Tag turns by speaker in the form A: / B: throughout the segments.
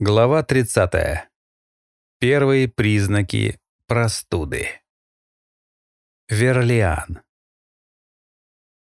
A: Глава 30. Первые признаки простуды. Верлиан.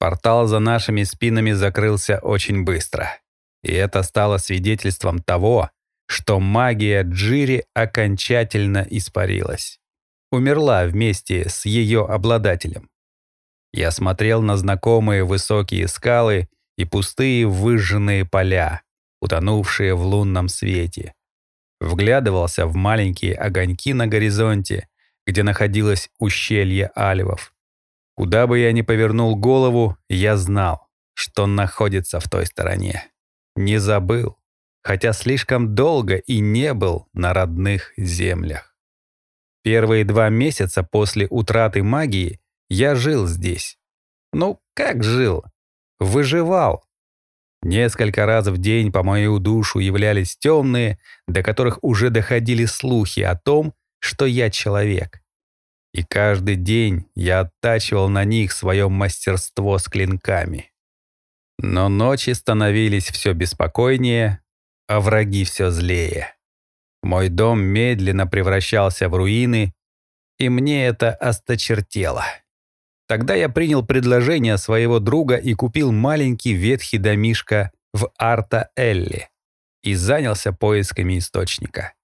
A: Портал за нашими спинами закрылся очень быстро. И это стало свидетельством того, что магия Джири окончательно испарилась. Умерла вместе с ее обладателем. Я смотрел на знакомые высокие скалы и пустые выжженные поля, утонувшие в лунном свете. Вглядывался в маленькие огоньки на горизонте, где находилось ущелье Альвов. Куда бы я ни повернул голову, я знал, что находится в той стороне. Не забыл, хотя слишком долго и не был на родных землях. Первые два месяца после утраты магии я жил здесь. Ну, как жил? Выживал, Несколько раз в день по мою душу являлись темные, до которых уже доходили слухи о том, что я человек. И каждый день я оттачивал на них свое мастерство с клинками. Но ночи становились все беспокойнее, а враги все злее. Мой дом медленно превращался в руины, и мне это осточертело. Тогда я принял предложение своего друга и купил маленький ветхий домишко в Арта-Элли и занялся поисками источника.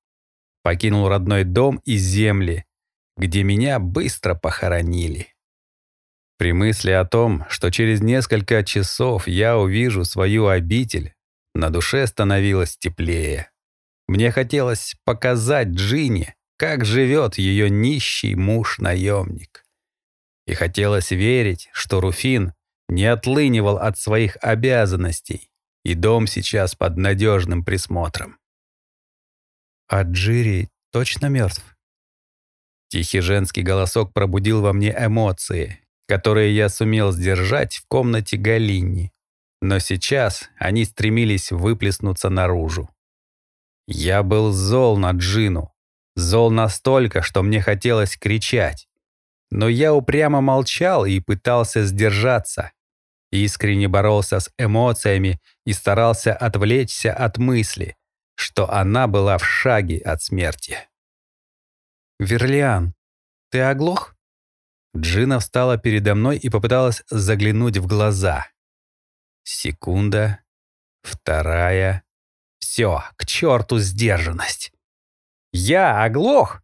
A: Покинул родной дом и земли, где меня быстро похоронили. При мысли о том, что через несколько часов я увижу свою обитель, на душе становилось теплее. Мне хотелось показать Джинни, как живет ее нищий муж-наемник. И хотелось верить, что Руфин не отлынивал от своих обязанностей, и дом сейчас под надежным присмотром. «А Джири точно мертв?» Тихий женский голосок пробудил во мне эмоции, которые я сумел сдержать в комнате Галинни. Но сейчас они стремились выплеснуться наружу. Я был зол на Джину. Зол настолько, что мне хотелось кричать. Но я упрямо молчал и пытался сдержаться. Искренне боролся с эмоциями и старался отвлечься от мысли, что она была в шаге от смерти. «Верлиан, ты оглох?» Джина встала передо мной и попыталась заглянуть в глаза. Секунда, вторая. Все, к черту сдержанность. «Я оглох?»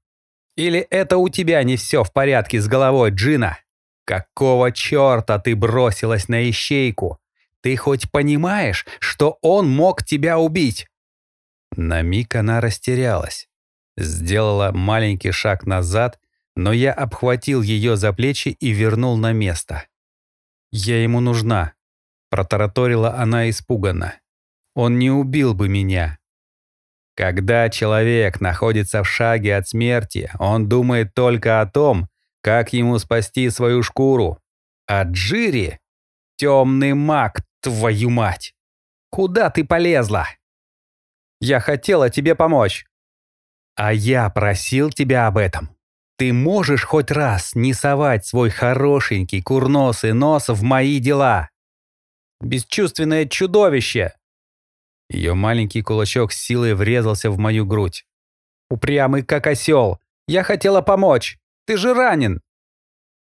A: Или это у тебя не все в порядке с головой, Джина? Какого черта ты бросилась на ищейку? Ты хоть понимаешь, что он мог тебя убить?» На миг она растерялась. Сделала маленький шаг назад, но я обхватил ее за плечи и вернул на место. «Я ему нужна», — протараторила она испуганно. «Он не убил бы меня, когда человек находится в шаге от смерти, он думает только о том, как ему спасти свою шкуру. А Джири — темный маг, твою мать! Куда ты полезла? Я хотела тебе помочь. А я просил тебя об этом. Ты можешь хоть раз не совать свой хорошенький курносый нос в мои дела? Бесчувственное чудовище! Ее маленький кулачок с силой врезался в мою грудь. «Упрямый как осел! Я хотела помочь! Ты же ранен!»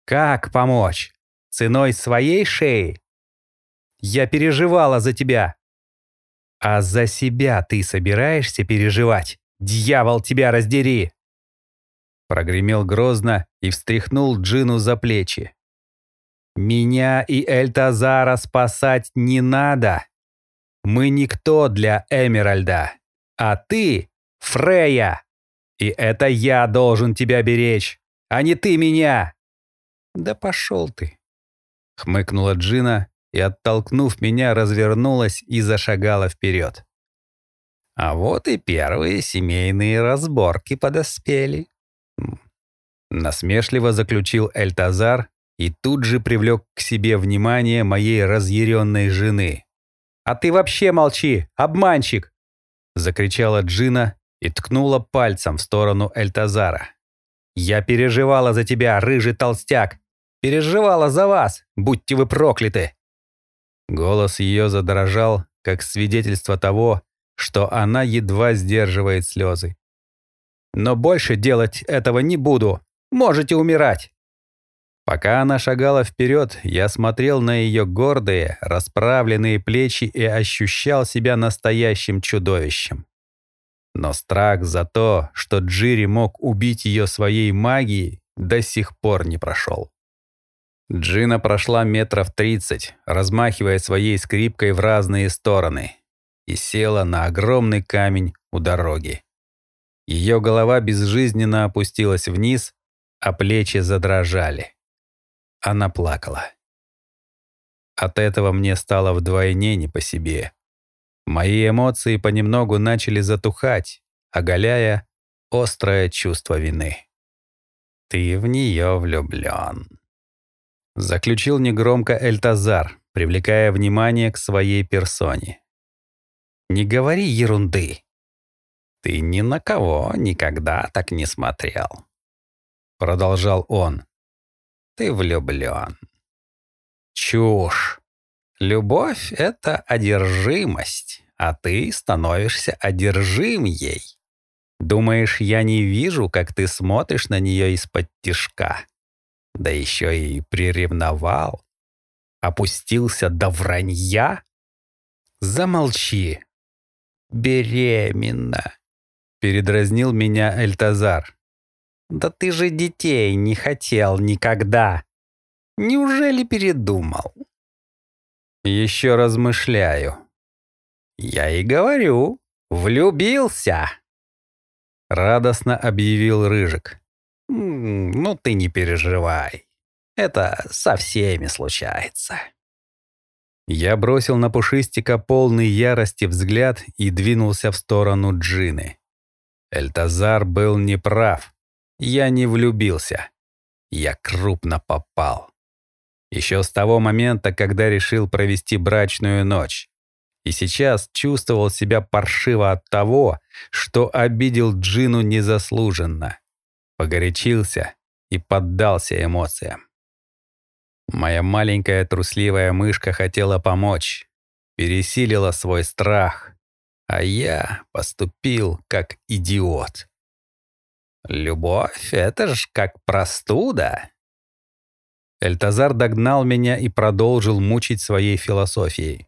A: «Как помочь? Ценой своей шеи?» «Я переживала за тебя!» «А за себя ты собираешься переживать? Дьявол, тебя раздери!» Прогремел грозно и встряхнул Джину за плечи. «Меня и Эльтазара спасать не надо!» Мы никто для Эмеральда, а ты — Фрея. И это я должен тебя беречь, а не ты меня. Да пошел ты. Хмыкнула Джина и, оттолкнув меня, развернулась и зашагала вперед. А вот и первые семейные разборки подоспели. Насмешливо заключил Эльтазар и тут же привлек к себе внимание моей разъяренной жены. «А ты вообще молчи, обманщик!» Закричала Джина и ткнула пальцем в сторону Эльтазара. «Я переживала за тебя, рыжий толстяк! Переживала за вас, будьте вы прокляты!» Голос ее задрожал, как свидетельство того, что она едва сдерживает слезы. «Но больше делать этого не буду. Можете умирать!» Пока она шагала вперед, я смотрел на ее гордые, расправленные плечи и ощущал себя настоящим чудовищем. Но страх за то, что Джири мог убить ее своей магией, до сих пор не прошел. Джина прошла метров тридцать, размахивая своей скрипкой в разные стороны, и села на огромный камень у дороги. Ее голова безжизненно опустилась вниз, а плечи задрожали. Она плакала. От этого мне стало вдвойне не по себе. Мои эмоции понемногу начали затухать, оголяя острое чувство вины. «Ты в нее влюблен», — заключил негромко Эльтазар, привлекая внимание к своей персоне. «Не говори ерунды. Ты ни на кого никогда так не смотрел», — продолжал он ты влюблен. Чушь. Любовь — это одержимость, а ты становишься одержим ей. Думаешь, я не вижу, как ты смотришь на нее из-под тишка? Да еще и приревновал. Опустился до вранья? Замолчи. Беременна. Передразнил меня Эльтазар. Да ты же детей не хотел никогда. Неужели передумал? Еще размышляю. Я и говорю, влюбился. Радостно объявил Рыжик. Ну ты не переживай. Это со всеми случается. Я бросил на Пушистика полный ярости взгляд и двинулся в сторону Джины. Эльтазар был неправ. Я не влюбился. Я крупно попал. Еще с того момента, когда решил провести брачную ночь. И сейчас чувствовал себя паршиво от того, что обидел Джину незаслуженно. Погорячился и поддался эмоциям. Моя маленькая трусливая мышка хотела помочь, пересилила свой страх, а я поступил как идиот. Любовь — это ж как простуда. Эльтазар догнал меня и продолжил мучить своей философией.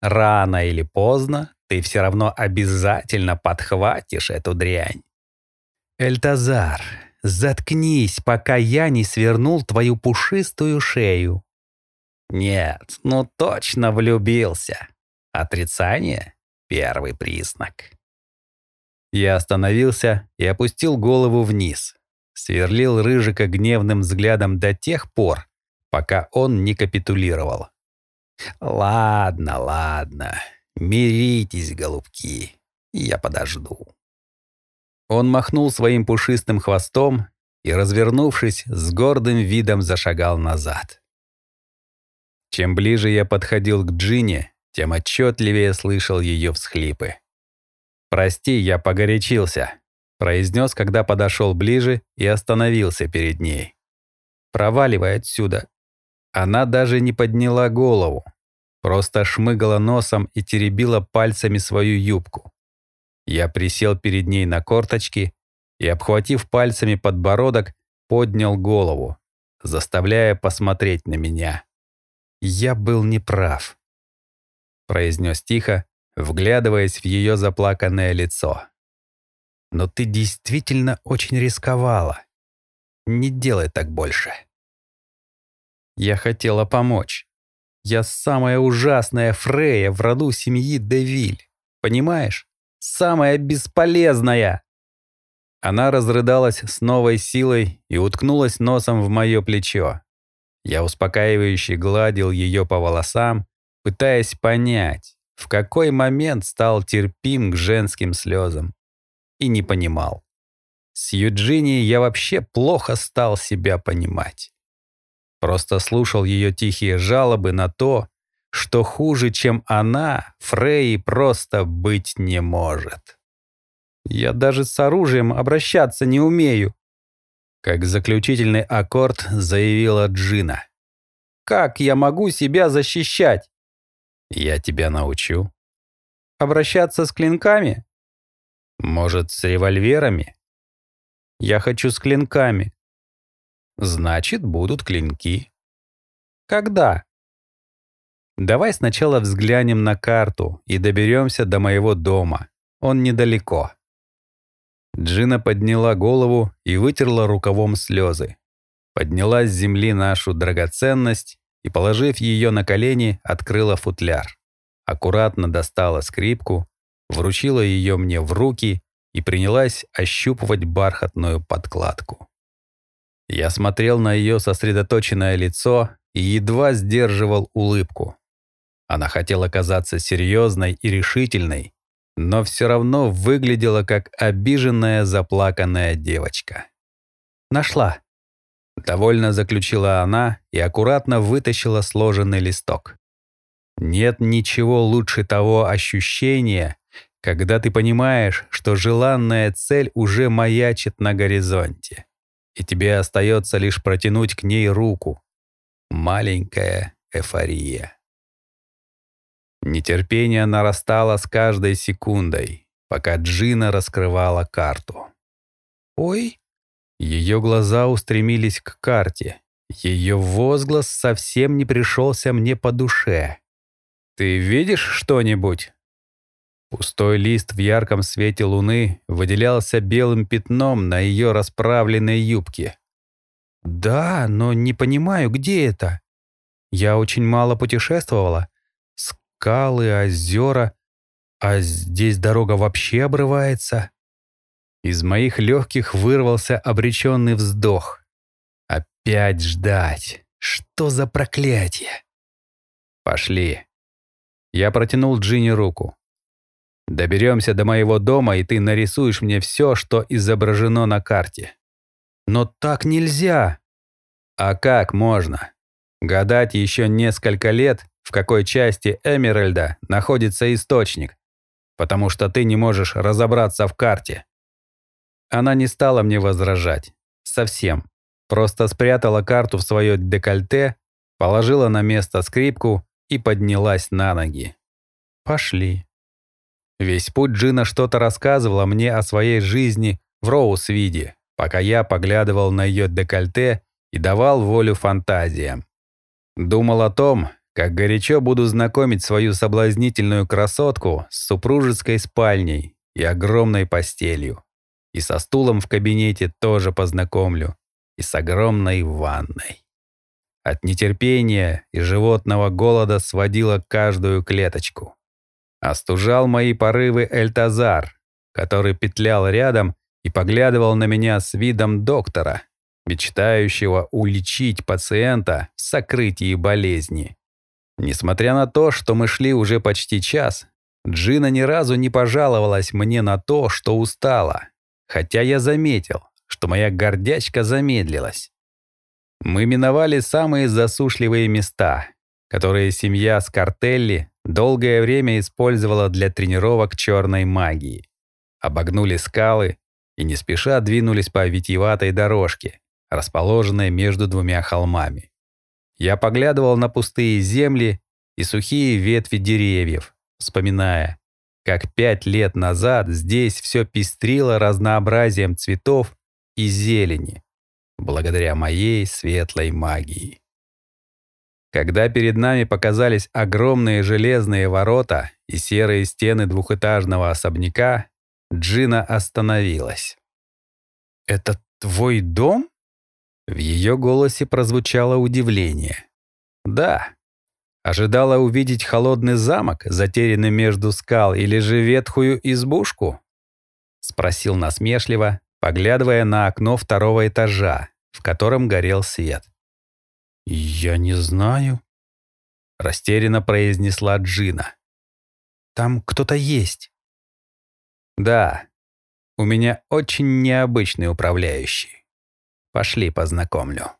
A: Рано или поздно ты все равно обязательно подхватишь эту дрянь. Эльтазар, заткнись, пока я не свернул твою пушистую шею. Нет, ну точно влюбился. Отрицание — первый признак. Я остановился и опустил голову вниз. Сверлил Рыжика гневным взглядом до тех пор, пока он не капитулировал. «Ладно, ладно, миритесь, голубки, я подожду». Он махнул своим пушистым хвостом и, развернувшись, с гордым видом зашагал назад. Чем ближе я подходил к Джине, тем отчетливее слышал ее всхлипы. «Прости, я погорячился», — произнес, когда подошел ближе и остановился перед ней. «Проваливай отсюда». Она даже не подняла голову, просто шмыгала носом и теребила пальцами свою юбку. Я присел перед ней на корточки и, обхватив пальцами подбородок, поднял голову, заставляя посмотреть на меня. «Я был неправ», — произнес тихо, вглядываясь в ее заплаканное лицо. «Но ты действительно очень рисковала. Не делай так больше». Я хотела помочь. Я самая ужасная Фрея в роду семьи Девиль. Понимаешь? Самая бесполезная. Она разрыдалась с новой силой и уткнулась носом в мое плечо. Я успокаивающе гладил ее по волосам, пытаясь понять, в какой момент стал терпим к женским слезам. И не понимал. С Юджини я вообще плохо стал себя понимать. Просто слушал ее тихие жалобы на то, что хуже, чем она, Фрей просто быть не может. Я даже с оружием обращаться не умею. Как заключительный аккорд заявила Джина. Как я могу себя защищать? Я тебя научу. Обращаться с клинками? Может, с револьверами? Я хочу с клинками. Значит, будут клинки. Когда? Давай сначала взглянем на карту и доберемся до моего дома. Он недалеко. Джина подняла голову и вытерла рукавом слезы. Подняла с земли нашу драгоценность и, положив ее на колени, открыла футляр. Аккуратно достала скрипку, вручила ее мне в руки и принялась ощупывать бархатную подкладку. Я смотрел на ее сосредоточенное лицо и едва сдерживал улыбку. Она хотела казаться серьезной и решительной, но все равно выглядела как обиженная заплаканная девочка. «Нашла», — довольно заключила она и аккуратно вытащила сложенный листок. «Нет ничего лучше того ощущения, когда ты понимаешь, что желанная цель уже маячит на горизонте, и тебе остается лишь протянуть к ней руку. Маленькая эйфория». Нетерпение нарастало с каждой секундой, пока Джина раскрывала карту. «Ой!» Ее глаза устремились к карте. Ее возглас совсем не пришелся мне по душе. «Ты видишь что-нибудь?» Пустой лист в ярком свете луны выделялся белым пятном на ее расправленной юбке. «Да, но не понимаю, где это. Я очень мало путешествовала скалы, озера, а здесь дорога вообще обрывается. Из моих легких вырвался обреченный вздох. Опять ждать. Что за проклятие? Пошли. Я протянул Джинни руку. Доберемся до моего дома, и ты нарисуешь мне все, что изображено на карте. Но так нельзя. А как можно? Гадать еще несколько лет в какой части Эмеральда находится источник, потому что ты не можешь разобраться в карте. Она не стала мне возражать. Совсем. Просто спрятала карту в свое декольте, положила на место скрипку и поднялась на ноги. Пошли. Весь путь Джина что-то рассказывала мне о своей жизни в Роусвиде, пока я поглядывал на ее декольте и давал волю фантазиям. Думал о том, как горячо буду знакомить свою соблазнительную красотку с супружеской спальней и огромной постелью. И со стулом в кабинете тоже познакомлю. И с огромной ванной. От нетерпения и животного голода сводила каждую клеточку. Остужал мои порывы Эльтазар, который петлял рядом и поглядывал на меня с видом доктора, мечтающего уличить пациента в сокрытии болезни. Несмотря на то, что мы шли уже почти час, Джина ни разу не пожаловалась мне на то, что устала, хотя я заметил, что моя гордячка замедлилась. Мы миновали самые засушливые места, которые семья Скартелли долгое время использовала для тренировок черной магии. Обогнули скалы и не спеша двинулись по витиеватой дорожке, расположенной между двумя холмами. Я поглядывал на пустые земли и сухие ветви деревьев, вспоминая, как пять лет назад здесь все пестрило разнообразием цветов и зелени, благодаря моей светлой магии. Когда перед нами показались огромные железные ворота и серые стены двухэтажного особняка, Джина остановилась. «Это твой дом?» В ее голосе прозвучало удивление. «Да». Ожидала увидеть холодный замок, затерянный между скал, или же ветхую избушку? Спросил насмешливо, поглядывая на окно второго этажа, в котором горел свет. «Я не знаю», — растерянно произнесла Джина. «Там кто-то есть». «Да, у меня очень необычный управляющий». Пошли познакомлю.